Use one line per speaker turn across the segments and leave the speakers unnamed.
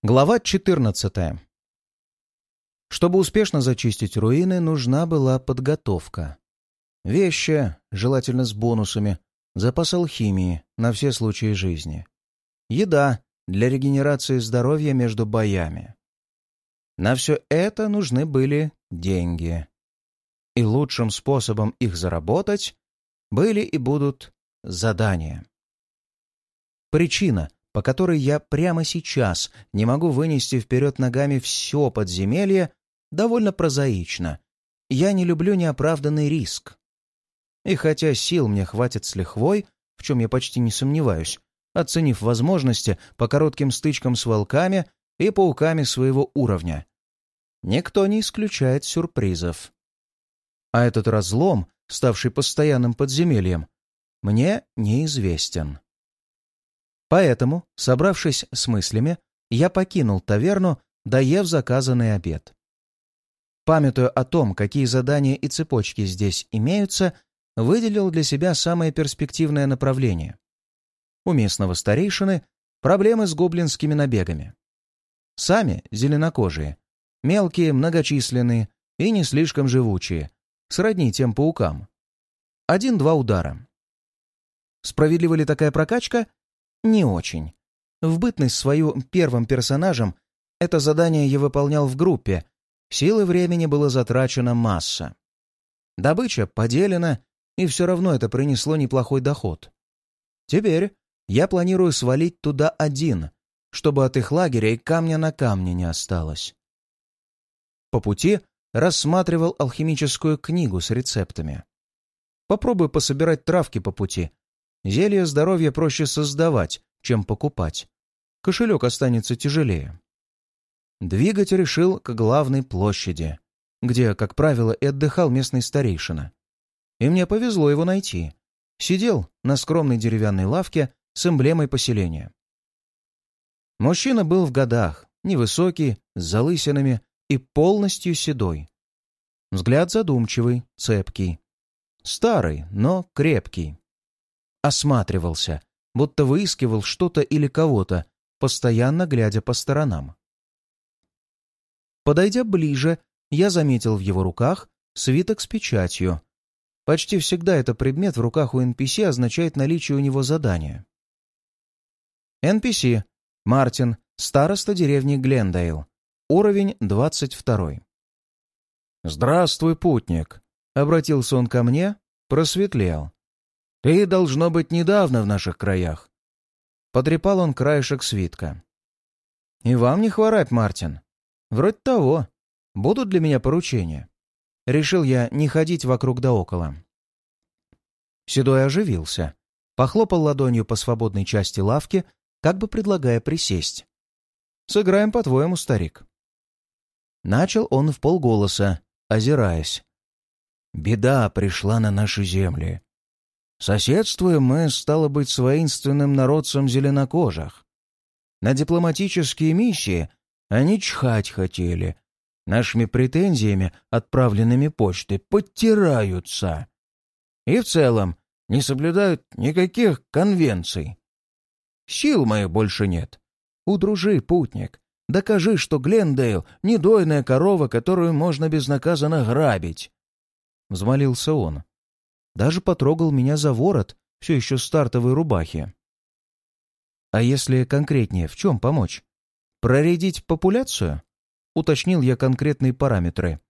Глава 14. Чтобы успешно зачистить руины, нужна была подготовка. Вещи, желательно с бонусами, запас алхимии на все случаи жизни. Еда для регенерации здоровья между боями. На все это нужны были деньги. И лучшим способом их заработать были и будут задания. Причина — по которой я прямо сейчас не могу вынести вперед ногами все подземелье, довольно прозаично. Я не люблю неоправданный риск. И хотя сил мне хватит с лихвой, в чем я почти не сомневаюсь, оценив возможности по коротким стычкам с волками и пауками своего уровня, никто не исключает сюрпризов. А этот разлом, ставший постоянным подземельем, мне неизвестен. Поэтому, собравшись с мыслями, я покинул таверну, доев заказанный обед. Памятуя о том, какие задания и цепочки здесь имеются, выделил для себя самое перспективное направление. У местного старейшины проблемы с гоблинскими набегами. Сами зеленокожие, мелкие, многочисленные и не слишком живучие, сродни тем паукам. Один-два удара. Справедлива ли такая прокачка? Не очень. В бытность свою первым персонажем это задание я выполнял в группе. Силы времени было затрачено масса. Добыча поделена, и все равно это принесло неплохой доход. Теперь я планирую свалить туда один, чтобы от их лагеря и камня на камне не осталось. По пути рассматривал алхимическую книгу с рецептами. Попробую пособирать травки по пути, Зелье здоровья проще создавать, чем покупать. Кошелек останется тяжелее. Двигать решил к главной площади, где, как правило, и отдыхал местный старейшина. И мне повезло его найти. Сидел на скромной деревянной лавке с эмблемой поселения. Мужчина был в годах, невысокий, с залысинами и полностью седой. Взгляд задумчивый, цепкий. Старый, но крепкий осматривался, будто выискивал что-то или кого-то, постоянно глядя по сторонам. Подойдя ближе, я заметил в его руках свиток с печатью. Почти всегда это предмет в руках у NPC означает наличие у него задания. NPC. Мартин. Староста деревни Глендейл. Уровень 22. «Здравствуй, путник!» — обратился он ко мне, просветлел. Ты, должно быть, недавно в наших краях. Потрепал он краешек свитка. И вам не хворать, Мартин. Вроде того. Будут для меня поручения. Решил я не ходить вокруг да около. Седой оживился. Похлопал ладонью по свободной части лавки, как бы предлагая присесть. «Сыграем по-твоему, старик». Начал он в полголоса, озираясь. «Беда пришла на наши земли. Соседствуем мы, стало быть, с воинственным народцем зеленокожих. На дипломатические миссии они чхать хотели. Нашими претензиями, отправленными почтой, подтираются. И в целом не соблюдают никаких конвенций. Сил моих больше нет. Удружи, путник. Докажи, что Глендейл — не корова, которую можно безнаказанно грабить. Взмолился он даже потрогал меня за ворот все еще стартовой рубахи. А если конкретнее, в чем помочь? Проредить популяцию? Уточнил я конкретные параметры.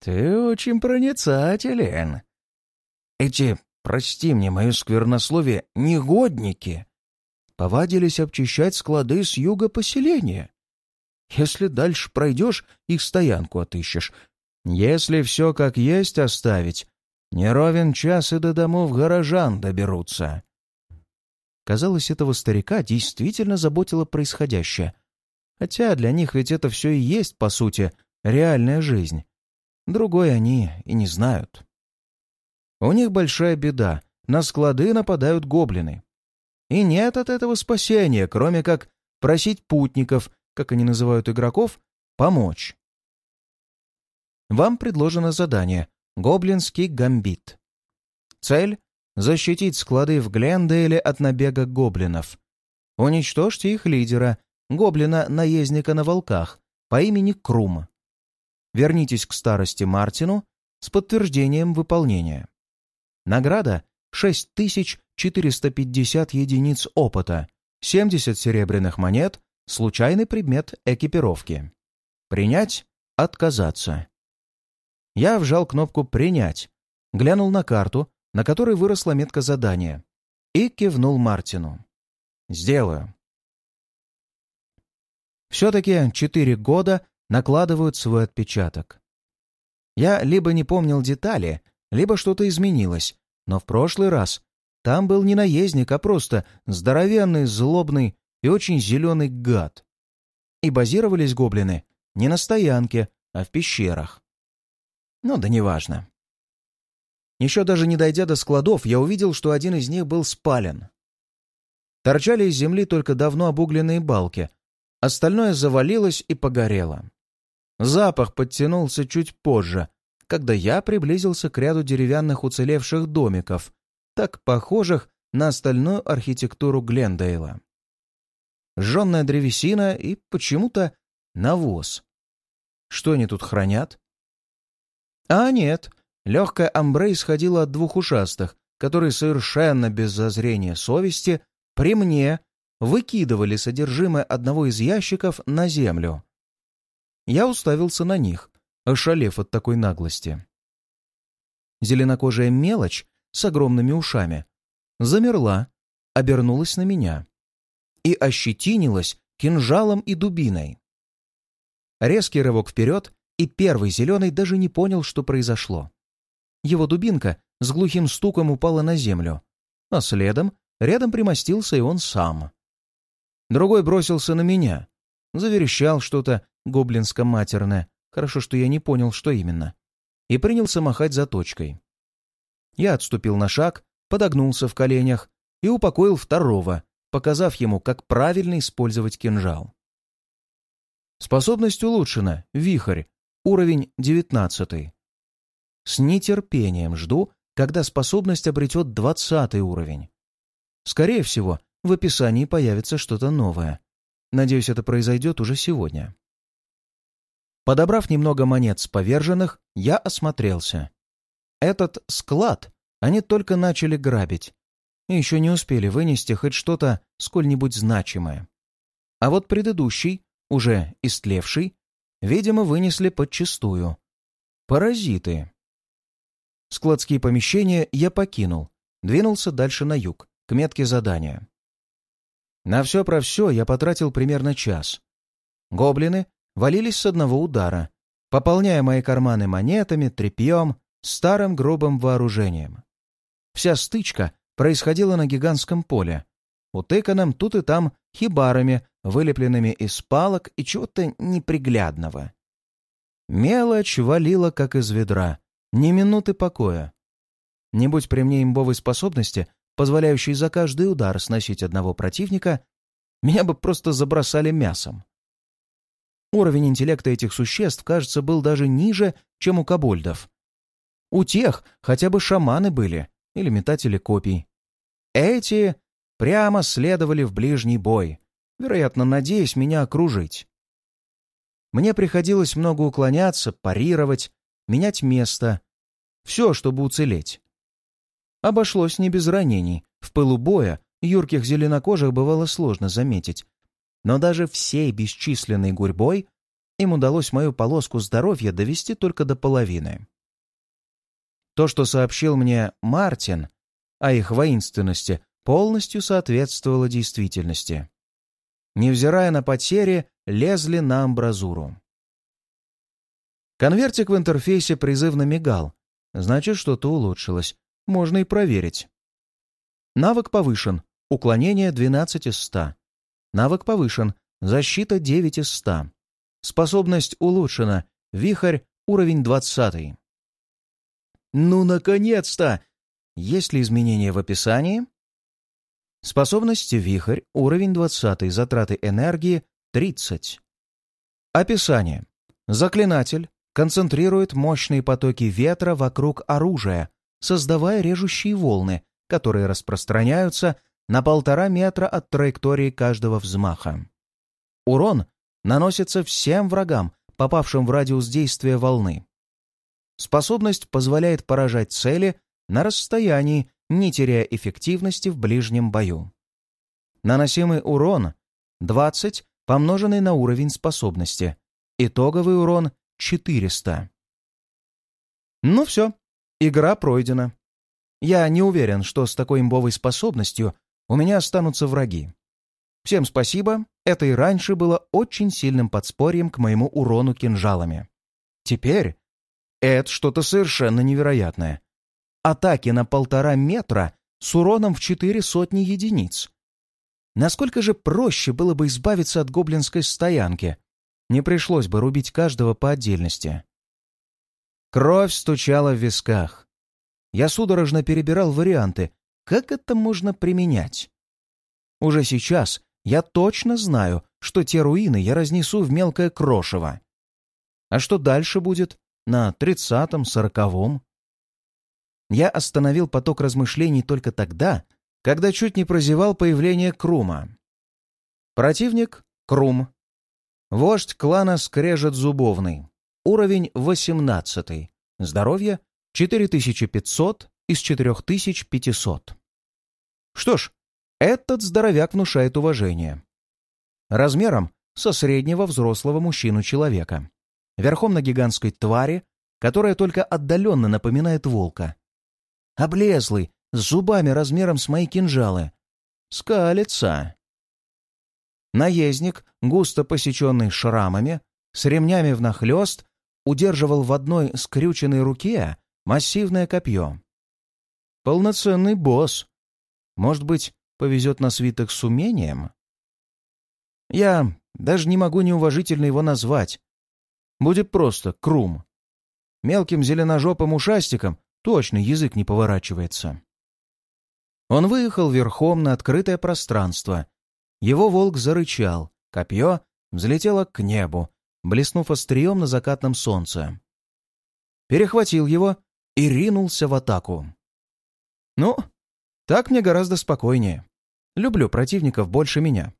Ты очень проницателен. Эти, прости мне мое сквернословие, негодники повадились обчищать склады с юга поселения. Если дальше пройдешь, их стоянку отыщешь. Если все как есть оставить, не ровен час и до домов горожан доберутся. Казалось, этого старика действительно заботило происходящее. Хотя для них ведь это все и есть, по сути, реальная жизнь. Другой они и не знают. У них большая беда. На склады нападают гоблины. И нет от этого спасения, кроме как просить путников, как они называют игроков, помочь. Вам предложено задание Гоблинский гамбит. Цель — защитить склады в Глендейле от набега гоблинов. Уничтожьте их лидера гоблина-наездника на волках по имени Крум. Вернитесь к старости Мартину с подтверждением выполнения. Награда — 6450 единиц опыта, 70 серебряных монет, случайный предмет экипировки. Принять — отказаться. Я вжал кнопку «Принять», глянул на карту, на которой выросла метка задания, и кивнул Мартину. «Сделаю». Все-таки четыре года накладывают свой отпечаток. Я либо не помнил детали, либо что-то изменилось, но в прошлый раз там был не наездник, а просто здоровенный, злобный и очень зеленый гад. И базировались гоблины не на стоянке, а в пещерах. Ну да неважно. Еще даже не дойдя до складов, я увидел, что один из них был спален. Торчали из земли только давно обугленные балки, остальное завалилось и погорело. Запах подтянулся чуть позже, когда я приблизился к ряду деревянных уцелевших домиков, так похожих на остальную архитектуру Глендейла. Жженная древесина и почему-то навоз. Что они тут хранят? А нет, легкая амбре исходила от двух ушастых, которые совершенно без зазрения совести при мне выкидывали содержимое одного из ящиков на землю. Я уставился на них, ошалев от такой наглости. Зеленокожая мелочь с огромными ушами замерла, обернулась на меня и ощетинилась кинжалом и дубиной. Резкий рывок вперед, и первый зеленый даже не понял, что произошло. Его дубинка с глухим стуком упала на землю, а следом рядом примостился и он сам. Другой бросился на меня, заверещал что-то гоблинско-матерное, хорошо, что я не понял, что именно, и принялся махать заточкой. Я отступил на шаг, подогнулся в коленях и упокоил второго, показав ему, как правильно использовать кинжал. Способность улучшена. Вихрь. Уровень 19. С нетерпением жду, когда способность обретет 20 уровень. Скорее всего, в описании появится что-то новое. Надеюсь, это произойдет уже сегодня. Подобрав немного монет с поверженных, я осмотрелся. Этот склад они только начали грабить и еще не успели вынести хоть что-то сколь-нибудь значимое. А вот предыдущий, уже истлевший, видимо, вынесли подчистую. Паразиты. Складские помещения я покинул, двинулся дальше на юг, к метке задания. На все про все я потратил примерно час. Гоблины валились с одного удара, пополняя мои карманы монетами, тряпьем, старым грубым вооружением. Вся стычка происходила на гигантском поле, утыканном тут и там хибарами, вылепленными из палок и чего-то неприглядного. Мелочь валила, как из ведра, ни минуты покоя. Не будь при мне имбовой способности, позволяющей за каждый удар сносить одного противника, меня бы просто забросали мясом. Уровень интеллекта этих существ, кажется, был даже ниже, чем у кобольдов. У тех хотя бы шаманы были или метатели копий. Эти прямо следовали в ближний бой, вероятно, надеясь меня окружить. Мне приходилось много уклоняться, парировать, менять место. Все, чтобы уцелеть. Обошлось не без ранений. В пылу боя юрких зеленокожих бывало сложно заметить, но даже всей бесчисленной гурьбой им удалось мою полоску здоровья довести только до половины. То, что сообщил мне Мартин о их воинственности, полностью соответствовало действительности. Невзирая на потери, лезли на амбразуру. Конвертик в интерфейсе призывно мигал. Значит, что-то улучшилось. Можно и проверить. Навык повышен. Уклонение 12 из 100. Навык повышен. Защита 9 из 100. Способность улучшена. Вихрь уровень 20. Ну, наконец-то! Есть ли изменения в описании? Способности Вихрь, уровень 20, затраты энергии 30. Описание. Заклинатель концентрирует мощные потоки ветра вокруг оружия, создавая режущие волны, которые распространяются на полтора метра от траектории каждого взмаха. Урон наносится всем врагам, попавшим в радиус действия волны. Способность позволяет поражать цели на расстоянии, не теряя эффективности в ближнем бою. Наносимый урон 20, помноженный на уровень способности. Итоговый урон 400. Ну все, игра пройдена. Я не уверен, что с такой имбовой способностью у меня останутся враги. Всем спасибо, это и раньше было очень сильным подспорьем к моему урону кинжалами. Теперь это что-то совершенно невероятное. Атаки на полтора метра с уроном в четыре сотни единиц. Насколько же проще было бы избавиться от гоблинской стоянки. Не пришлось бы рубить каждого по отдельности. Кровь стучала в висках. Я судорожно перебирал варианты, как это можно применять. Уже сейчас я точно знаю, что те руины я разнесу в мелкое крошево. А что дальше будет? На тридцатом, сороковом? Я остановил поток размышлений только тогда, когда чуть не прозевал появление Крума. Противник — Крум. Вождь клана Скрежет Зубовный. Уровень 18. Здоровье 4500 из 4500. Что ж, этот здоровяк внушает уважение. Размером со среднего взрослого мужчину-человека. Верхом на гигантской твари, которая только отдаленно напоминает волка. Облезлый, с зубами размером с мои кинжалы. Скалится. Наездник, густо посеченный шрамами, с ремнями внахлёст, удерживал в одной скрюченной руке массивное копье. Полноценный босс. Может быть, повезет на свиток с умением? Я даже не могу неуважительно его назвать. Будет просто Крум. Мелким зеленожопым ушастиком точно язык не поворачивается. Он выехал верхом на открытое пространство. Его волк зарычал, копье взлетело к небу, блеснув острием на закатном солнце. Перехватил его и ринулся в атаку. Ну, так мне гораздо спокойнее. Люблю противников больше меня.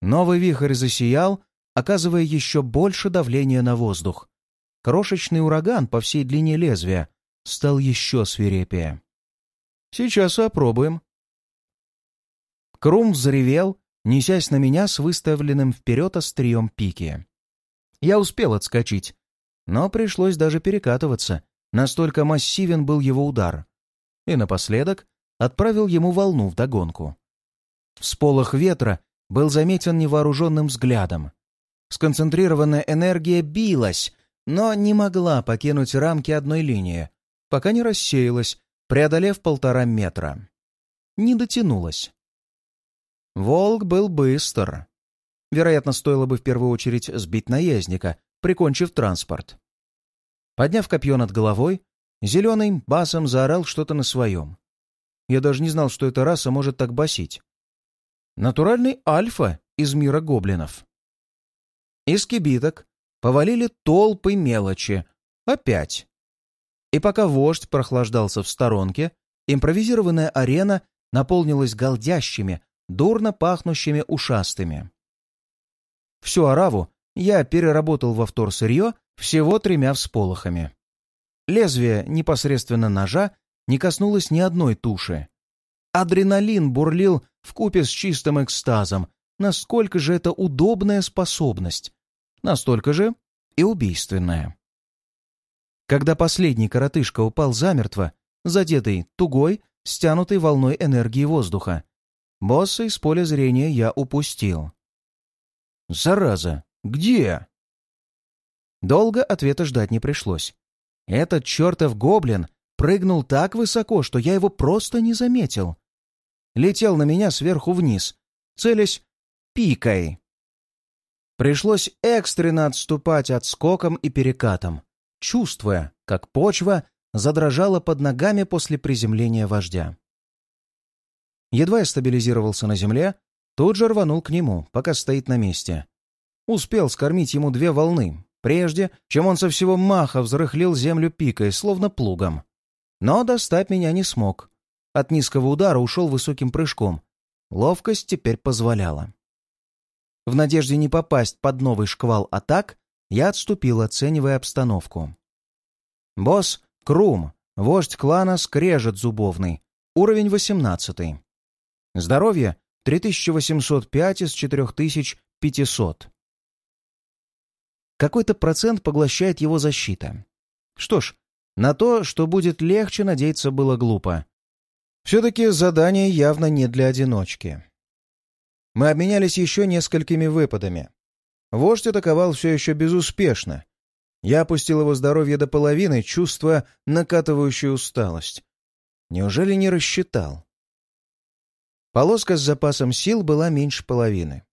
Новый вихрь засиял, оказывая еще больше давления на воздух. Крошечный ураган по всей длине лезвия стал еще свирепее. Сейчас опробуем. Крум взревел, несясь на меня с выставленным вперед острием пики. Я успел отскочить, но пришлось даже перекатываться, настолько массивен был его удар. И напоследок отправил ему волну вдогонку. Всполох ветра был заметен невооруженным взглядом. Сконцентрированная энергия билась, но не могла покинуть рамки одной линии, пока не рассеялась, преодолев полтора метра. Не дотянулась. Волк был быстр. Вероятно, стоило бы в первую очередь сбить наездника, прикончив транспорт. Подняв копье над головой, зеленый басом заорал что-то на своем. Я даже не знал, что эта раса может так басить. Натуральный альфа из мира гоблинов. Из кибиток повалили толпы мелочи. Опять. И пока вождь прохлаждался в сторонке, импровизированная арена наполнилась голдящими, дурно пахнущими ушастыми. Всю ораву я переработал во вторсырье всего тремя всполохами. Лезвие непосредственно ножа не коснулось ни одной туши. Адреналин бурлил в купе с чистым экстазом. Насколько же это удобная способность. Настолько же и убийственная. Когда последний коротышка упал замертво, задетый тугой, стянутой волной энергии воздуха, босса из поля зрения я упустил. «Зараза! Где?» Долго ответа ждать не пришлось. Этот чертов гоблин прыгнул так высоко, что я его просто не заметил. Летел на меня сверху вниз, целясь пикой. Пришлось экстренно отступать отскоком и перекатом чувствуя, как почва задрожала под ногами после приземления вождя. Едва я стабилизировался на земле, тут же рванул к нему, пока стоит на месте. Успел скормить ему две волны, прежде чем он со всего маха взрыхлил землю пикой, словно плугом. Но достать меня не смог. От низкого удара ушел высоким прыжком. Ловкость теперь позволяла. В надежде не попасть под новый шквал атак, я отступил, оценивая обстановку. Босс — Крум, вождь клана Скрежет Зубовный, уровень 18. Здоровье — 3805 из 4500. Какой-то процент поглощает его защита. Что ж, на то, что будет легче, надеяться было глупо. Все-таки задание явно не для одиночки. Мы обменялись еще несколькими выпадами. Вождь атаковал все еще безуспешно. Я опустил его здоровье до половины, чувствуя накатывающую усталость. Неужели не рассчитал? Полоска с запасом сил была меньше половины.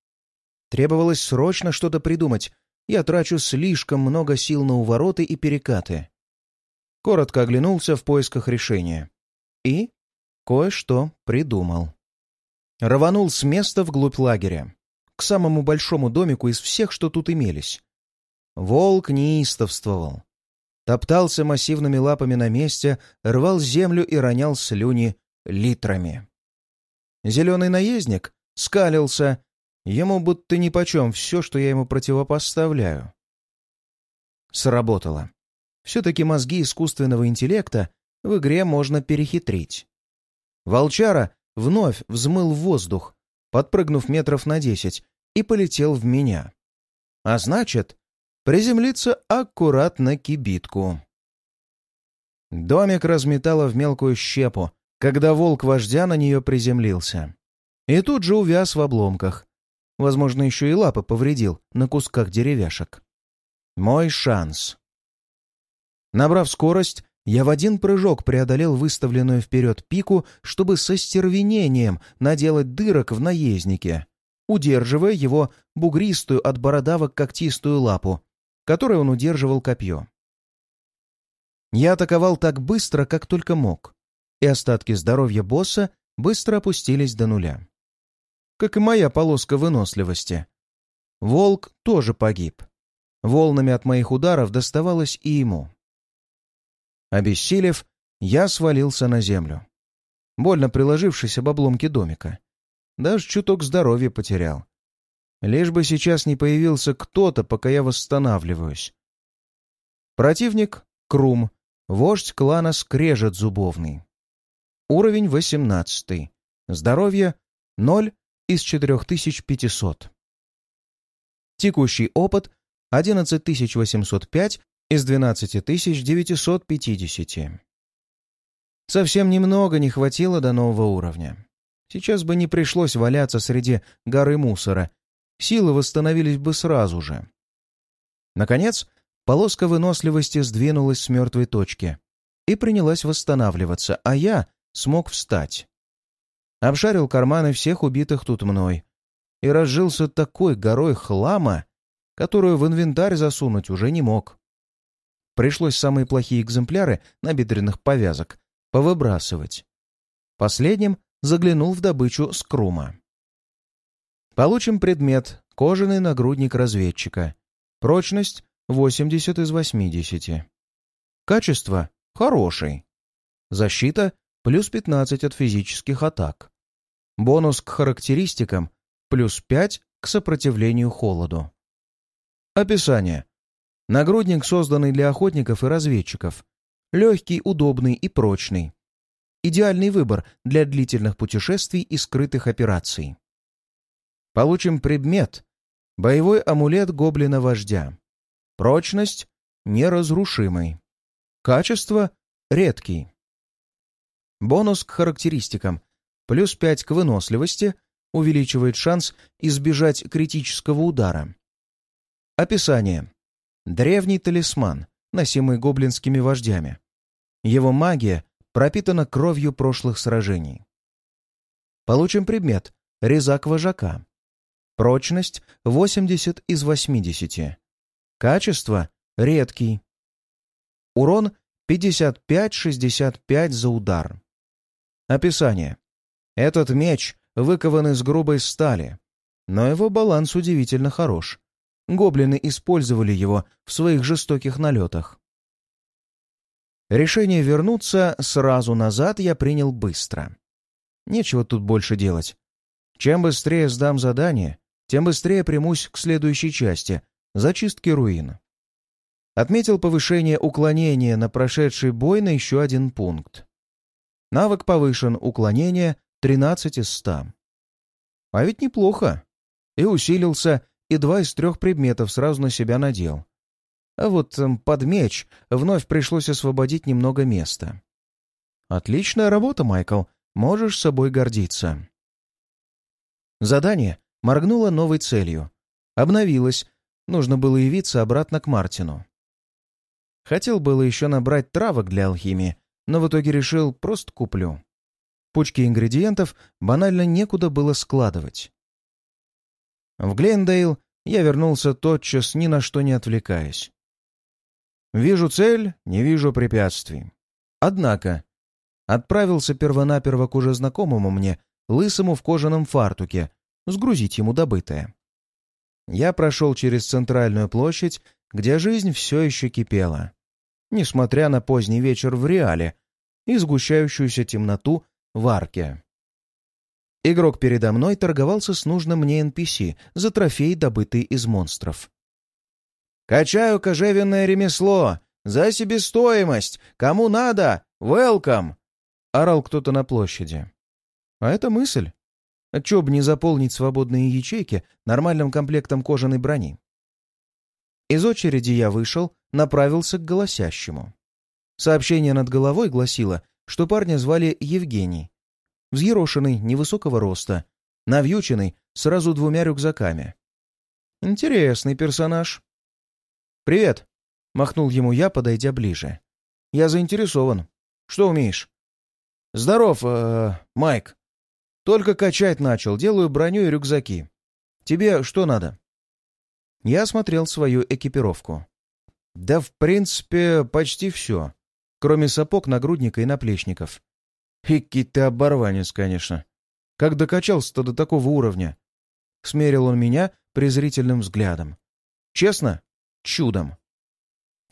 Требовалось срочно что-то придумать. Я трачу слишком много сил на увороты и перекаты. Коротко оглянулся в поисках решения. И кое-что придумал. Рванул с места вглубь лагеря, к самому большому домику из всех, что тут имелись. Волк неистовствовал. Топтался массивными лапами на месте, рвал землю и ронял слюни литрами. Зеленый наездник скалился, ему будто нипочем все, что я ему противопоставляю. Сработало. Все-таки мозги искусственного интеллекта в игре можно перехитрить. Волчара вновь взмыл в воздух, подпрыгнув метров на десять, и полетел в меня. А значит, приземлиться аккуратно кибитку. Домик разметало в мелкую щепу, когда волк вождя на нее приземлился. И тут же увяз в обломках. Возможно, еще и лапы повредил на кусках деревяшек. Мой шанс. Набрав скорость, я в один прыжок преодолел выставленную вперед пику, чтобы со стервенением наделать дырок в наезднике, удерживая его бугристую от бородавок когтистую лапу, которой он удерживал копье. Я атаковал так быстро, как только мог, и остатки здоровья босса быстро опустились до нуля. Как и моя полоска выносливости. Волк тоже погиб. Волнами от моих ударов доставалось и ему. Обессилев, я свалился на землю, больно приложившись об обломки домика. Даже чуток здоровья потерял. Лишь бы сейчас не появился кто-то, пока я восстанавливаюсь. Противник — Крум, вождь клана Скрежет Зубовный. Уровень 18. Здоровье — 0 из 4500. Текущий опыт — 11805 из 12950. Совсем немного не хватило до нового уровня. Сейчас бы не пришлось валяться среди горы мусора. Силы восстановились бы сразу же. Наконец, полоска выносливости сдвинулась с мертвой точки и принялась восстанавливаться, а я смог встать. Обшарил карманы всех убитых тут мной и разжился такой горой хлама, которую в инвентарь засунуть уже не мог. Пришлось самые плохие экземпляры набедренных повязок повыбрасывать. Последним заглянул в добычу скрума. Получим предмет — кожаный нагрудник разведчика. Прочность — 80 из 80. Качество — хороший. Защита — плюс 15 от физических атак. Бонус к характеристикам — плюс 5 к сопротивлению холоду. Описание. Нагрудник, созданный для охотников и разведчиков. Легкий, удобный и прочный. Идеальный выбор для длительных путешествий и скрытых операций. Получим предмет. Боевой амулет гоблина-вождя. Прочность — неразрушимый. Качество — редкий. Бонус к характеристикам. Плюс 5 к выносливости увеличивает шанс избежать критического удара. Описание. Древний талисман, носимый гоблинскими вождями. Его магия пропитана кровью прошлых сражений. Получим предмет — резак вожака. Прочность — 80 из 80. Качество — редкий. Урон — 55-65 за удар. Описание. Этот меч выкован из грубой стали, но его баланс удивительно хорош гоблины использовали его в своих жестоких налетах. Решение вернуться сразу назад я принял быстро. Нечего тут больше делать. Чем быстрее сдам задание, тем быстрее примусь к следующей части — зачистке руин. Отметил повышение уклонения на прошедший бой на еще один пункт. Навык повышен, уклонение 13 из 100. А ведь неплохо. И усилился, и два из трех предметов сразу на себя надел. А вот эм, под меч вновь пришлось освободить немного места. Отличная работа, Майкл. Можешь собой гордиться. Задание моргнуло новой целью. Обновилось. Нужно было явиться обратно к Мартину. Хотел было еще набрать травок для алхимии, но в итоге решил просто куплю. Пучки ингредиентов банально некуда было складывать. В Глендейл я вернулся тотчас, ни на что не отвлекаясь. Вижу цель, не вижу препятствий. Однако отправился первонаперво к уже знакомому мне, лысому в кожаном фартуке, сгрузить ему добытое. Я прошел через центральную площадь, где жизнь все еще кипела, несмотря на поздний вечер в реале и сгущающуюся темноту в арке. Игрок передо мной торговался с нужным мне NPC за трофей, добытый из монстров. «Качаю кожевенное ремесло! За себестоимость! Кому надо! Велкам!» — орал кто-то на площади. А это мысль. Чё бы не заполнить свободные ячейки нормальным комплектом кожаной брони. Из очереди я вышел, направился к голосящему. Сообщение над головой гласило, что парня звали Евгений. Взъерошенный, невысокого роста, навьюченный, сразу двумя рюкзаками. Интересный персонаж. «Привет!» — махнул ему я, подойдя ближе. «Я заинтересован. Что умеешь?» «Здоров, э, Майк. Только качать начал, делаю броню и рюкзаки. Тебе что надо?» Я осмотрел свою экипировку. «Да, в принципе, почти все кроме сапог, нагрудника и наплечников. Хикки ты оборванец, конечно. Как докачался-то до такого уровня? Смерил он меня презрительным взглядом. Честно? Чудом.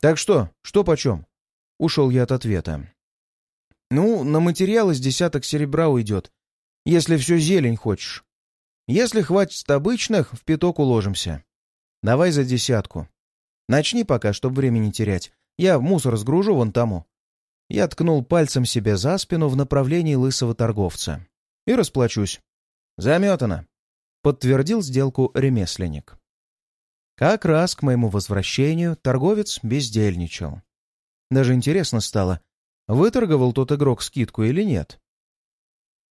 Так что, что почем? Ушел я от ответа. Ну, на материалы с десяток серебра уйдет, если все зелень хочешь. Если хватит обычных, в пяток уложимся. Давай за десятку. Начни пока, чтобы времени терять. Я мусор сгружу вон тому. Я ткнул пальцем себе за спину в направлении лысого торговца. И расплачусь. Заметано. Подтвердил сделку ремесленник. Как раз к моему возвращению торговец бездельничал. Даже интересно стало, выторговал тот игрок скидку или нет.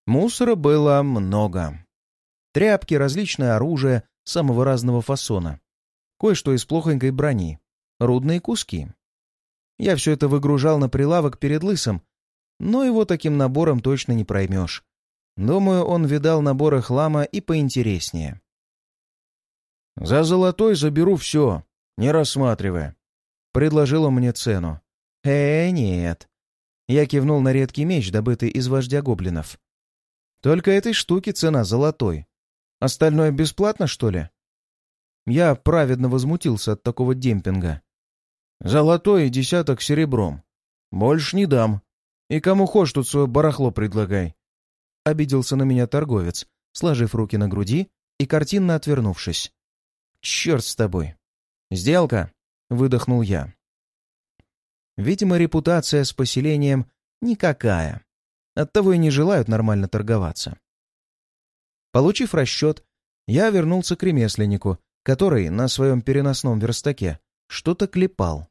Мусора было много. Тряпки, различное оружие самого разного фасона. Кое-что из плохонькой брони. Рудные куски. Я все это выгружал на прилавок перед лысым, но его таким набором точно не проймешь. Думаю, он видал наборы хлама и поинтереснее. «За золотой заберу все, не рассматривая», — предложил он мне цену. «Э, нет». Я кивнул на редкий меч, добытый из вождя гоблинов. «Только этой штуки цена золотой. Остальное бесплатно, что ли?» Я праведно возмутился от такого демпинга. Золотой и десяток серебром. Больше не дам. И кому хочешь тут свое барахло предлагай. Обиделся на меня торговец, сложив руки на груди и картинно отвернувшись. Черт с тобой. Сделка, выдохнул я. Видимо, репутация с поселением никакая. Оттого и не желают нормально торговаться. Получив расчет, я вернулся к ремесленнику, который на своем переносном верстаке что-то клепал.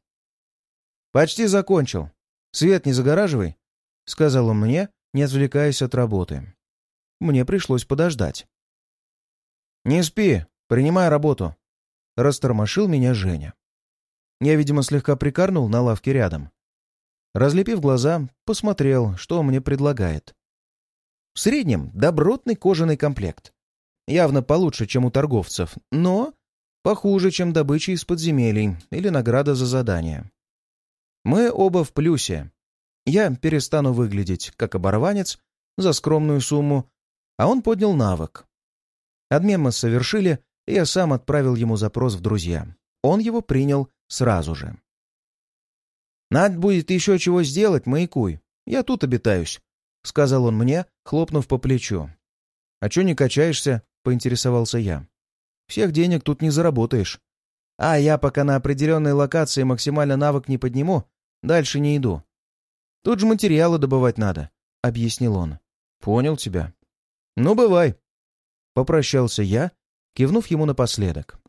«Почти закончил. Свет не загораживай», — сказал он мне, не отвлекаясь от работы. Мне пришлось подождать. «Не спи, принимай работу», — растормошил меня Женя. Я, видимо, слегка прикорнул на лавке рядом. Разлепив глаза, посмотрел, что он мне предлагает. В среднем добротный кожаный комплект. Явно получше, чем у торговцев, но Похуже, чем добыча из подземелий или награда за задание. Мы оба в плюсе. Я перестану выглядеть как оборванец за скромную сумму, а он поднял навык. Обмен мы совершили, я сам отправил ему запрос в друзья. Он его принял сразу же. «Надо будет еще чего сделать, маякуй. Я тут обитаюсь», — сказал он мне, хлопнув по плечу. «А чё не качаешься?» — поинтересовался я. Всех денег тут не заработаешь. А я пока на определенной локации максимально навык не подниму, дальше не иду. Тут же материалы добывать надо», — объяснил он. «Понял тебя». «Ну, бывай». Попрощался я, кивнув ему напоследок.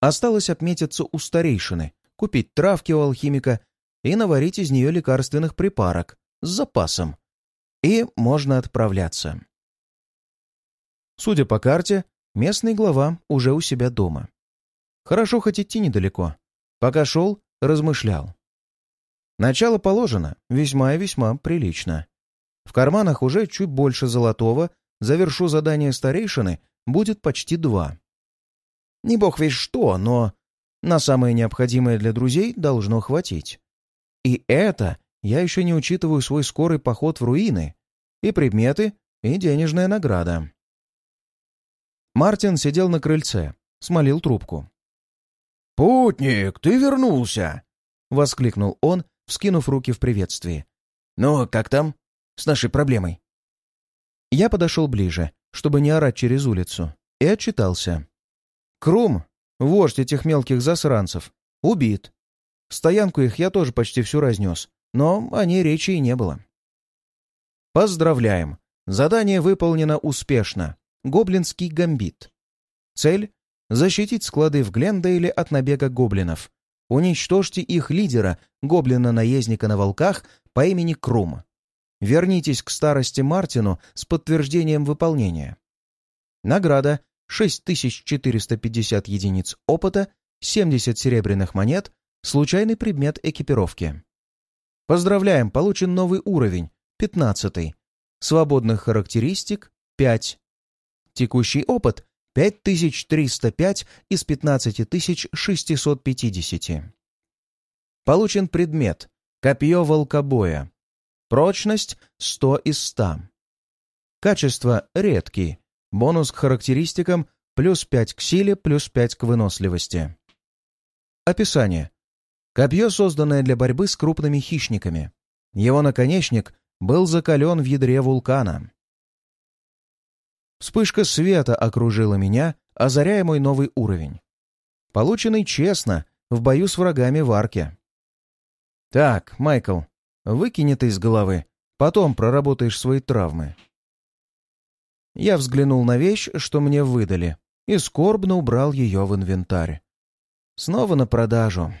Осталось отметиться у старейшины, купить травки у алхимика и наварить из нее лекарственных припарок с запасом. И можно отправляться. Судя по карте, местный глава уже у себя дома. Хорошо хоть идти недалеко. Пока шел, размышлял. Начало положено, весьма и весьма прилично. В карманах уже чуть больше золотого, завершу задание старейшины, будет почти два. Не бог весь что, но на самое необходимое для друзей должно хватить. И это я еще не учитываю свой скорый поход в руины, и предметы, и денежная награда. Мартин сидел на крыльце, смолил трубку.
«Путник, ты вернулся!»
— воскликнул он, вскинув руки в приветствии.
«Ну, как там? С нашей проблемой?»
Я подошел ближе, чтобы не орать через улицу, и отчитался. Крум, вождь этих мелких засранцев, убит. Стоянку их я тоже почти всю разнес, но о ней речи и не было. Поздравляем! Задание выполнено успешно. Гоблинский гамбит. Цель — защитить склады в Глендейле от набега гоблинов. Уничтожьте их лидера, гоблина-наездника на волках по имени Крум. Вернитесь к старости Мартину с подтверждением выполнения. Награда 6450 единиц опыта, 70 серебряных монет, случайный предмет экипировки. Поздравляем, получен новый уровень, 15. Свободных характеристик 5. Текущий опыт 5305 из 15650. Получен предмет Копье волкобоя. Прочность 100 из 100. Качество редкий. Бонус к характеристикам плюс 5 к силе, плюс 5 к выносливости. Описание. Копье, созданное для борьбы с крупными хищниками. Его наконечник был закален в ядре вулкана. Вспышка света окружила меня, озаряя мой новый уровень. Полученный честно, в бою с врагами в арке. «Так, Майкл, выкинь из головы, потом проработаешь свои травмы», я взглянул на вещь, что мне выдали, и скорбно убрал ее в инвентарь. Снова на продажу.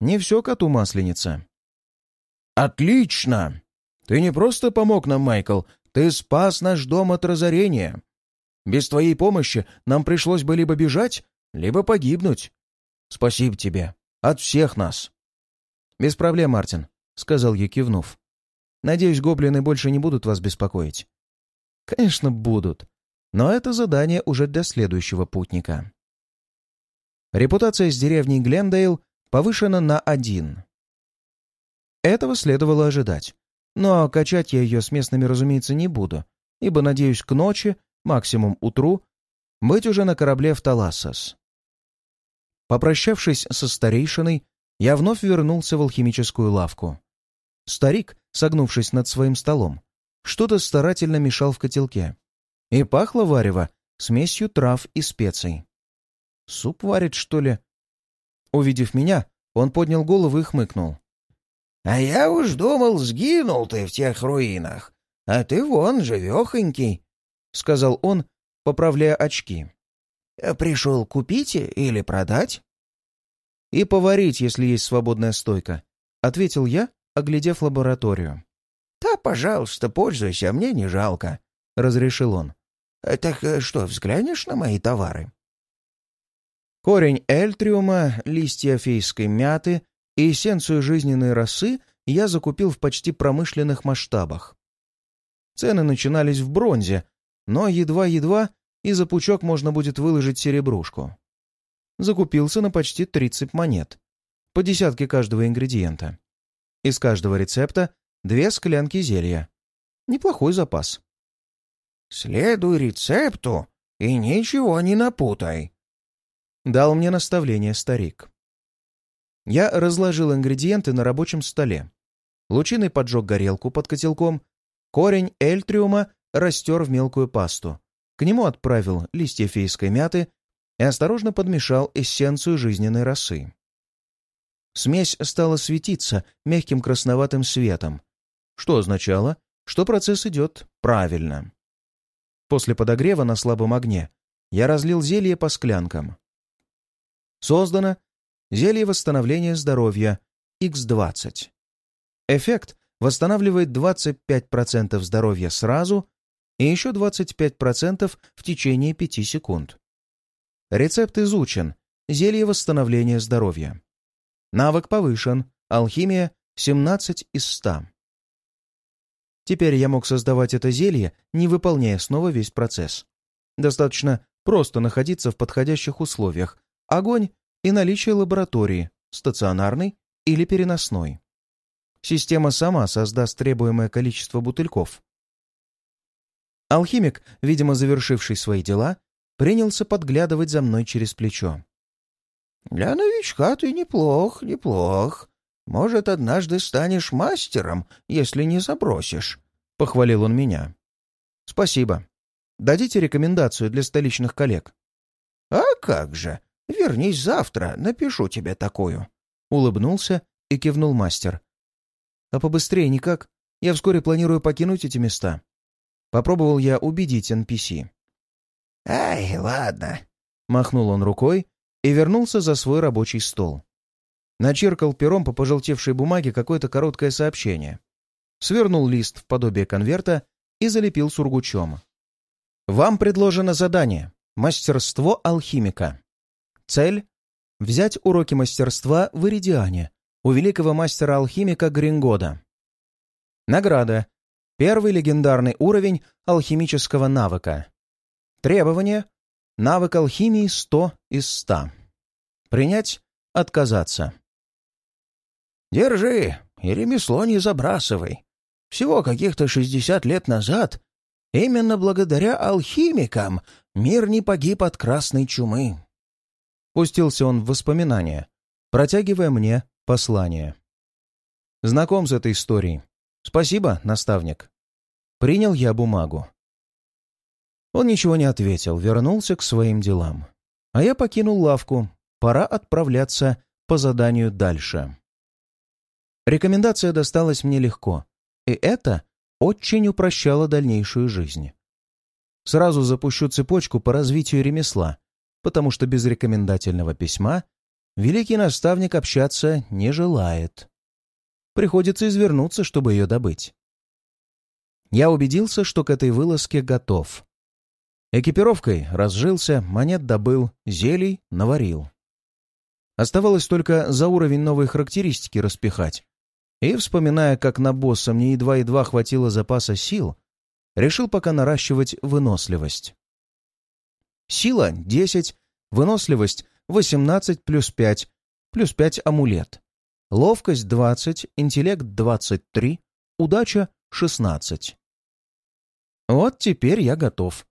Не все коту масленица.
«Отлично! Ты не просто помог нам, Майкл, ты спас наш дом от разорения. Без твоей помощи нам пришлось бы либо бежать, либо погибнуть. Спасибо тебе. От всех нас».
«Без проблем, Мартин», — сказал я, кивнув. «Надеюсь, гоблины больше не будут вас беспокоить. Конечно, будут. Но это задание уже для следующего путника. Репутация с деревней Глендейл повышена на один. Этого следовало ожидать. Но качать я ее с местными, разумеется, не буду, ибо, надеюсь, к ночи, максимум утру, быть уже на корабле в Талассос. Попрощавшись со старейшиной, я вновь вернулся в алхимическую лавку. Старик, согнувшись над своим столом, что-то старательно мешал в котелке. И пахло варево смесью трав и специй. «Суп варит, что ли?» Увидев меня, он поднял голову и хмыкнул.
«А я уж думал, сгинул ты в тех руинах, а ты вон живехонький», — сказал он, поправляя очки. «Пришел купить или продать?»
«И поварить, если есть свободная стойка», — ответил я, оглядев лабораторию.
«Да, пожалуйста, пользуйся, мне не жалко», — разрешил он. «Э, «Так э, что, взглянешь на мои товары?»
Корень эльтриума, листья фейской мяты и эссенцию жизненной росы я закупил в почти промышленных масштабах. Цены начинались в бронзе, но едва-едва и за пучок можно будет выложить серебрушку. Закупился на почти 30 монет, по десятке каждого ингредиента. Из каждого рецепта две склянки зелья. Неплохой запас.
«Следуй рецепту и ничего не напутай», —
дал мне наставление старик. Я разложил ингредиенты на рабочем столе. Лучиный поджег горелку под котелком, корень эльтриума растер в мелкую пасту, К нему отправил листья фейской мяты и осторожно подмешал эссенцию жизненной росы. Смесь стала светиться мягким красноватым светом, что означало, что процесс идет правильно. После подогрева на слабом огне я разлил зелье по склянкам. Создано зелье восстановления здоровья X20. Эффект восстанавливает 25% здоровья сразу и еще 25% в течение 5 секунд. Рецепт изучен. Зелье восстановления здоровья. Навык повышен. Алхимия 17 из 100. Теперь я мог создавать это зелье, не выполняя снова весь процесс. Достаточно просто находиться в подходящих условиях. Огонь и наличие лаборатории, стационарной или переносной. Система сама создаст требуемое количество бутыльков. Алхимик, видимо, завершивший свои дела, принялся подглядывать за мной через плечо.
«Для новичка ты неплох, неплох. «Может, однажды станешь мастером, если не забросишь», —
похвалил он меня. «Спасибо. Дадите рекомендацию для столичных коллег?»
«А как же! Вернись завтра, напишу тебе такую».
Улыбнулся и кивнул мастер. «А побыстрее никак. Я вскоре планирую покинуть эти места». Попробовал я убедить NPC.
«Ай, ладно», —
махнул он рукой и вернулся за свой рабочий стол. Начеркал пером по пожелтевшей бумаге какое-то короткое сообщение. Свернул лист в подобие конверта и залепил сургучом. «Вам предложено задание «Мастерство алхимика». Цель — взять уроки мастерства в Иридиане у великого мастера-алхимика Грингода. Награда — первый легендарный уровень алхимического навыка. Требование — навык алхимии 100 из 100. Принять — отказаться.
Держи, и ремесло не забрасывай. Всего каких-то шестьдесят лет назад именно благодаря алхимикам мир не погиб от красной чумы.
Пустился он в воспоминания, протягивая мне послание. Знаком с этой историей. Спасибо, наставник. Принял я бумагу. Он ничего не ответил, вернулся к своим делам. А я покинул лавку. Пора отправляться по заданию дальше. Рекомендация досталась мне легко, и это очень упрощало дальнейшую жизнь. Сразу запущу цепочку по развитию ремесла, потому что без рекомендательного письма великий наставник общаться не желает. Приходится извернуться, чтобы ее добыть. Я убедился, что к этой вылазке готов. Экипировкой разжился, монет добыл, зелий наварил. Оставалось только за уровень новые характеристики распихать, и, вспоминая, как на босса мне едва-едва хватило запаса сил, решил пока наращивать выносливость. Сила — 10, выносливость — 18 плюс 5, плюс 5 амулет. Ловкость — 20, интеллект — 23, удача — 16. Вот теперь я готов.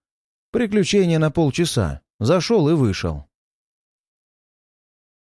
Приключение на полчаса. Зашел и вышел.